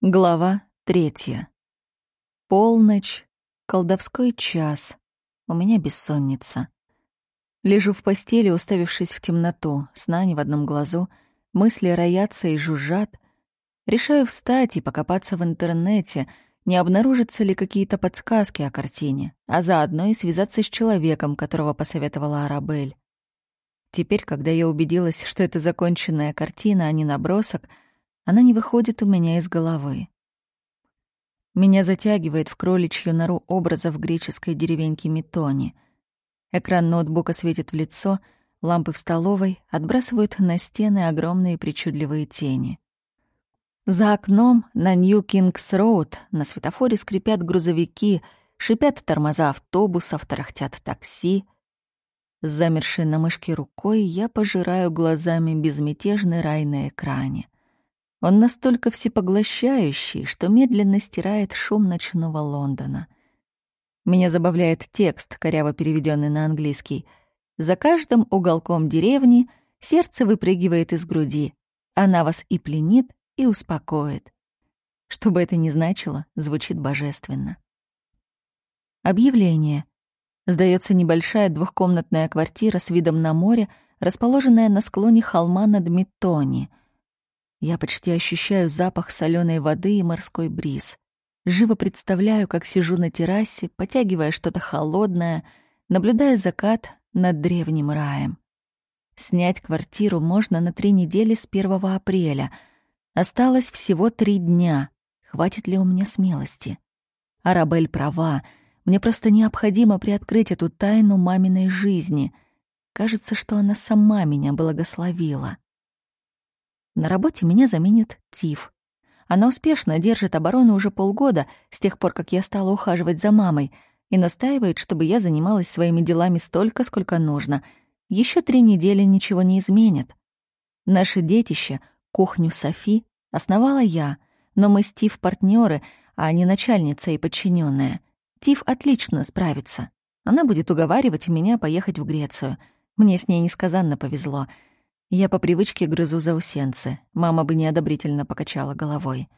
Глава третья. Полночь, колдовской час. У меня бессонница. Лежу в постели, уставившись в темноту, сна не в одном глазу, мысли роятся и жужжат. Решаю встать и покопаться в интернете, не обнаружатся ли какие-то подсказки о картине, а заодно и связаться с человеком, которого посоветовала Арабель. Теперь, когда я убедилась, что это законченная картина, а не набросок — она не выходит у меня из головы. Меня затягивает в кроличью нору образов греческой деревеньки Метони. Экран ноутбука светит в лицо, лампы в столовой отбрасывают на стены огромные причудливые тени. За окном на Нью-Кингс-Роуд на светофоре скрипят грузовики, шипят тормоза автобусов, тарахтят такси. Замершей на мышке рукой я пожираю глазами безмятежный рай на экране — он настолько всепоглощающий, что медленно стирает шум ночного Лондона. Меня забавляет текст, коряво переведенный на английский. «За каждым уголком деревни сердце выпрыгивает из груди. Она вас и пленит, и успокоит». Что бы это ни значило, звучит божественно. Объявление. Сдается небольшая двухкомнатная квартира с видом на море, расположенная на склоне холма над Миттони — я почти ощущаю запах соленой воды и морской бриз. Живо представляю, как сижу на террасе, потягивая что-то холодное, наблюдая закат над древним раем. Снять квартиру можно на три недели с 1 апреля. Осталось всего три дня. Хватит ли у меня смелости? Арабель права. Мне просто необходимо приоткрыть эту тайну маминой жизни. Кажется, что она сама меня благословила. На работе меня заменит Тиф. Она успешно держит оборону уже полгода, с тех пор, как я стала ухаживать за мамой, и настаивает, чтобы я занималась своими делами столько, сколько нужно. Еще три недели ничего не изменят. Наше детище, кухню Софи, основала я, но мы с Тиф партнеры, а не начальница и подчиненная. Тиф отлично справится. Она будет уговаривать меня поехать в Грецию. Мне с ней несказанно повезло — я по привычке грызу заусенцы. Мама бы неодобрительно покачала головой.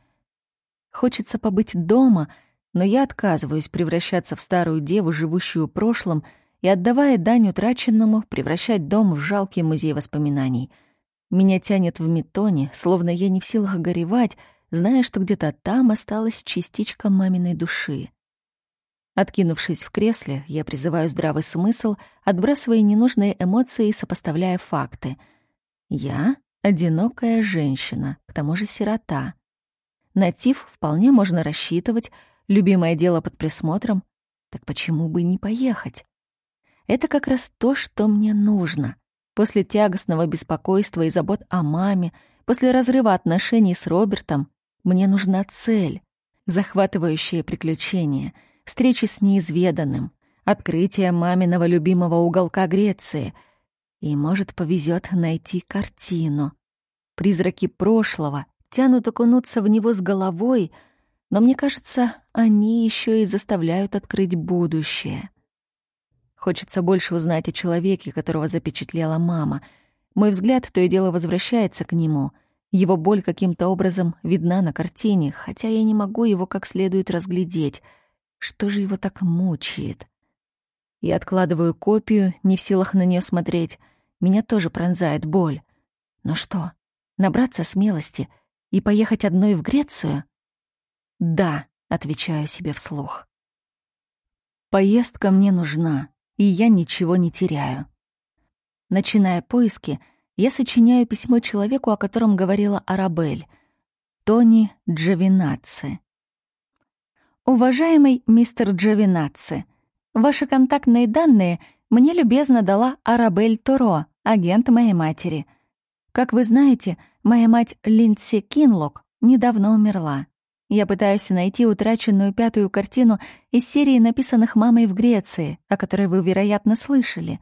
Хочется побыть дома, но я отказываюсь превращаться в старую деву, живущую прошлым, и, отдавая дань утраченному, превращать дом в жалкий музей воспоминаний. Меня тянет в метоне, словно я не в силах горевать, зная, что где-то там осталась частичка маминой души. Откинувшись в кресле, я призываю здравый смысл, отбрасывая ненужные эмоции и сопоставляя факты — я — одинокая женщина, к тому же сирота. На ТИФ вполне можно рассчитывать, любимое дело под присмотром. Так почему бы не поехать? Это как раз то, что мне нужно. После тягостного беспокойства и забот о маме, после разрыва отношений с Робертом, мне нужна цель, захватывающее приключение, встречи с неизведанным, открытие маминого любимого уголка Греции — и, может, повезет найти картину. Призраки прошлого тянут окунуться в него с головой, но мне кажется, они еще и заставляют открыть будущее. Хочется больше узнать о человеке, которого запечатлела мама. Мой взгляд то и дело возвращается к нему. Его боль каким-то образом видна на картине, хотя я не могу его как следует разглядеть. Что же его так мучает? Я откладываю копию, не в силах на нее смотреть. Меня тоже пронзает боль. Но что, набраться смелости и поехать одной в Грецию? Да, отвечаю себе вслух. Поездка мне нужна, и я ничего не теряю. Начиная поиски, я сочиняю письмо человеку, о котором говорила Арабель, Тони Джавинаци. Уважаемый мистер Джавинаци, ваши контактные данные мне любезно дала Арабель Торо, агент моей матери. Как вы знаете, моя мать Линдси Кинлок недавно умерла. Я пытаюсь найти утраченную пятую картину из серии написанных мамой в Греции, о которой вы, вероятно, слышали.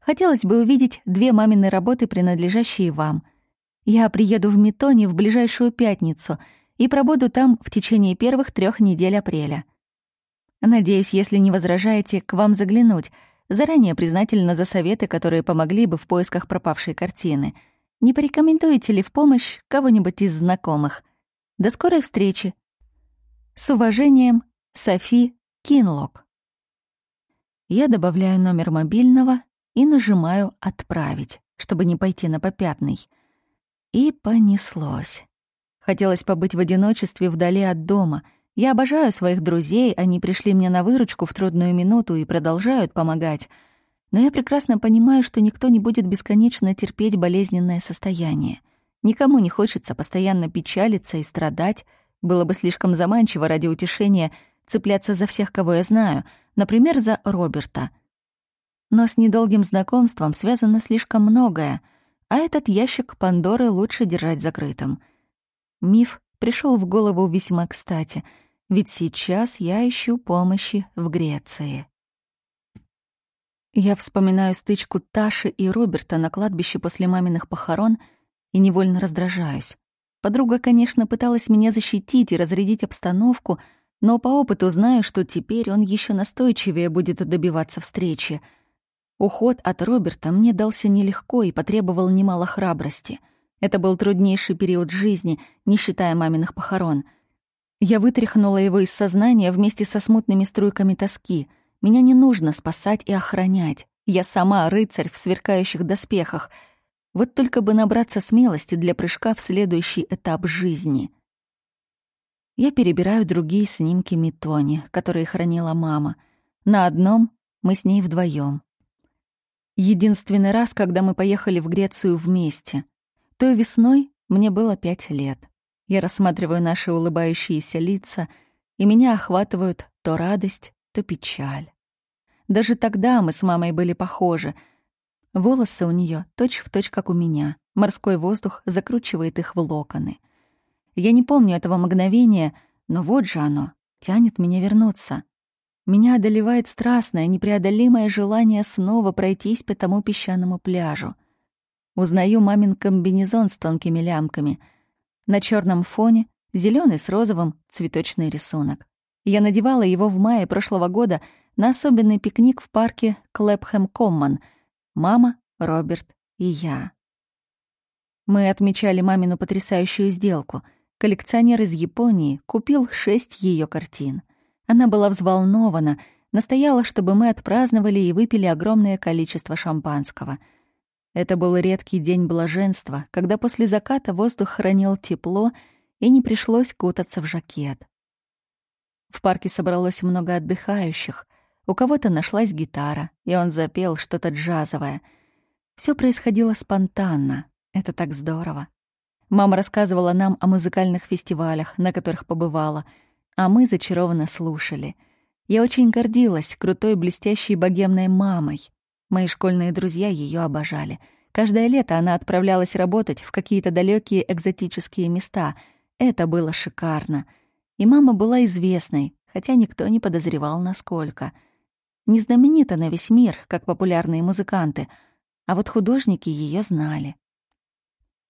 Хотелось бы увидеть две мамины работы, принадлежащие вам. Я приеду в Метони в ближайшую пятницу и пробуду там в течение первых трех недель апреля. Надеюсь, если не возражаете, к вам заглянуть — Заранее признательна за советы, которые помогли бы в поисках пропавшей картины. Не порекомендуете ли в помощь кого-нибудь из знакомых? До скорой встречи. С уважением, Софи Кинлок. Я добавляю номер мобильного и нажимаю «Отправить», чтобы не пойти на попятный. И понеслось. Хотелось побыть в одиночестве вдали от дома. Я обожаю своих друзей, они пришли мне на выручку в трудную минуту и продолжают помогать. Но я прекрасно понимаю, что никто не будет бесконечно терпеть болезненное состояние. Никому не хочется постоянно печалиться и страдать. Было бы слишком заманчиво ради утешения цепляться за всех, кого я знаю, например, за Роберта. Но с недолгим знакомством связано слишком многое, а этот ящик Пандоры лучше держать закрытым — Миф пришел в голову весьма кстати, ведь сейчас я ищу помощи в Греции. Я вспоминаю стычку Таши и Роберта на кладбище после маминых похорон и невольно раздражаюсь. Подруга, конечно, пыталась меня защитить и разрядить обстановку, но по опыту знаю, что теперь он еще настойчивее будет добиваться встречи. Уход от Роберта мне дался нелегко и потребовал немало храбрости — это был труднейший период жизни, не считая маминых похорон. Я вытряхнула его из сознания вместе со смутными струйками тоски. Меня не нужно спасать и охранять. Я сама рыцарь в сверкающих доспехах. Вот только бы набраться смелости для прыжка в следующий этап жизни. Я перебираю другие снимки Митони, которые хранила мама. На одном мы с ней вдвоем. Единственный раз, когда мы поехали в Грецию вместе. Той весной мне было пять лет. Я рассматриваю наши улыбающиеся лица, и меня охватывают то радость, то печаль. Даже тогда мы с мамой были похожи. Волосы у нее точь-в-точь, как у меня. Морской воздух закручивает их в локоны. Я не помню этого мгновения, но вот же оно, тянет меня вернуться. Меня одолевает страстное, непреодолимое желание снова пройтись по тому песчаному пляжу — Узнаю мамин комбинезон с тонкими лямками. На черном фоне зеленый с розовым цветочный рисунок. Я надевала его в мае прошлого года на особенный пикник в парке Клэпхэм Коммон. Мама, Роберт и я. Мы отмечали мамину потрясающую сделку. Коллекционер из Японии купил шесть ее картин. Она была взволнована, настояла, чтобы мы отпраздновали и выпили огромное количество шампанского — это был редкий день блаженства, когда после заката воздух хранил тепло и не пришлось кутаться в жакет. В парке собралось много отдыхающих. У кого-то нашлась гитара, и он запел что-то джазовое. Все происходило спонтанно. Это так здорово. Мама рассказывала нам о музыкальных фестивалях, на которых побывала, а мы зачарованно слушали. Я очень гордилась крутой блестящей богемной мамой. Мои школьные друзья ее обожали. Каждое лето она отправлялась работать в какие-то далекие экзотические места. Это было шикарно. И мама была известной, хотя никто не подозревал, насколько. Не знаменита на весь мир, как популярные музыканты, а вот художники ее знали.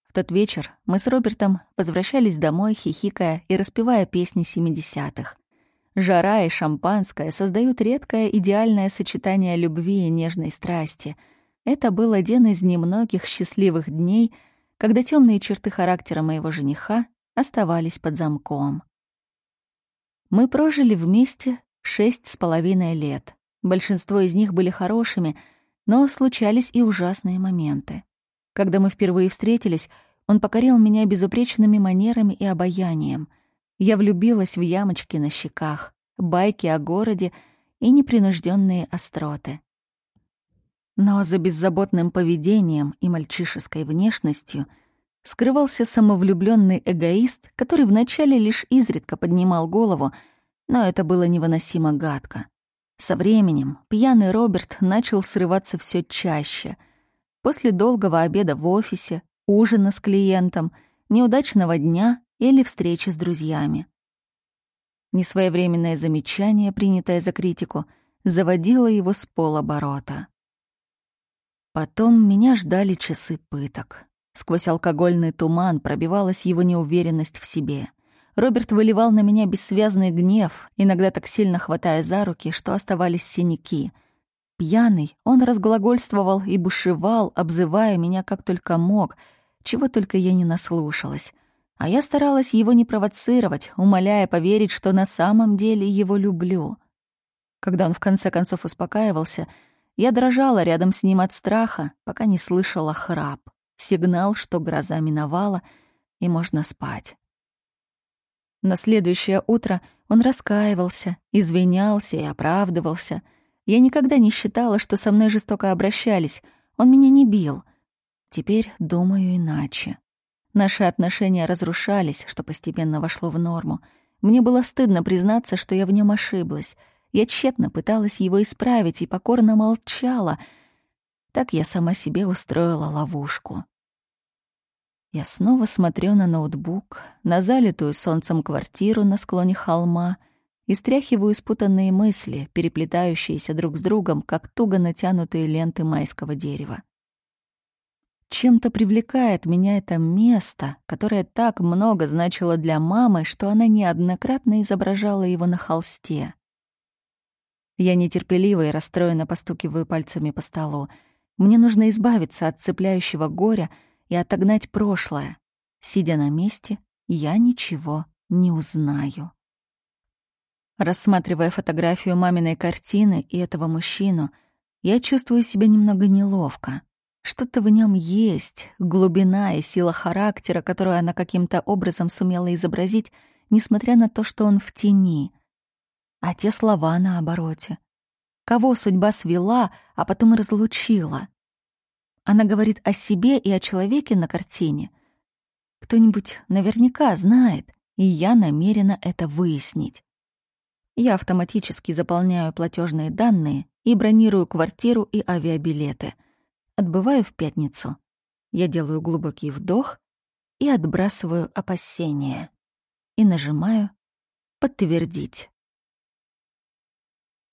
В тот вечер мы с Робертом возвращались домой, хихикая и распевая песни 70-х. Жара и шампанское создают редкое идеальное сочетание любви и нежной страсти. Это был один из немногих счастливых дней, когда темные черты характера моего жениха оставались под замком. Мы прожили вместе шесть с половиной лет. Большинство из них были хорошими, но случались и ужасные моменты. Когда мы впервые встретились, он покорил меня безупречными манерами и обаянием — я влюбилась в ямочки на щеках, байки о городе и непринужденные остроты. Но за беззаботным поведением и мальчишеской внешностью скрывался самовлюбленный эгоист, который вначале лишь изредка поднимал голову, но это было невыносимо гадко. Со временем пьяный Роберт начал срываться все чаще. После долгого обеда в офисе, ужина с клиентом, неудачного дня или встречи с друзьями. Несвоевременное замечание, принятое за критику, заводило его с полоборота. Потом меня ждали часы пыток. Сквозь алкогольный туман пробивалась его неуверенность в себе. Роберт выливал на меня бессвязный гнев, иногда так сильно хватая за руки, что оставались синяки. Пьяный, он разглагольствовал и бушевал, обзывая меня как только мог, чего только я не наслушалась. А я старалась его не провоцировать, умоляя поверить, что на самом деле его люблю. Когда он в конце концов успокаивался, я дрожала рядом с ним от страха, пока не слышала храп, сигнал, что гроза миновала, и можно спать. На следующее утро он раскаивался, извинялся и оправдывался. Я никогда не считала, что со мной жестоко обращались. Он меня не бил. Теперь думаю иначе. Наши отношения разрушались, что постепенно вошло в норму. Мне было стыдно признаться, что я в нем ошиблась. Я тщетно пыталась его исправить и покорно молчала. Так я сама себе устроила ловушку. Я снова смотрю на ноутбук, на залитую солнцем квартиру на склоне холма и стряхиваю спутанные мысли, переплетающиеся друг с другом, как туго натянутые ленты майского дерева. Чем-то привлекает меня это место, которое так много значило для мамы, что она неоднократно изображала его на холсте. Я нетерпеливо и расстроенно постукиваю пальцами по столу. Мне нужно избавиться от цепляющего горя — и отогнать прошлое. Сидя на месте, я ничего не узнаю. Рассматривая фотографию маминой картины и этого мужчину, я чувствую себя немного неловко. Что-то в нем есть, глубина и сила характера, которую она каким-то образом сумела изобразить, несмотря на то, что он в тени. А те слова на обороте. Кого судьба свела, а потом разлучила? Она говорит о себе и о человеке на картине. Кто-нибудь наверняка знает, и я намерена это выяснить. Я автоматически заполняю платежные данные и бронирую квартиру и авиабилеты. Отбываю в пятницу. Я делаю глубокий вдох и отбрасываю опасения. И нажимаю «Подтвердить».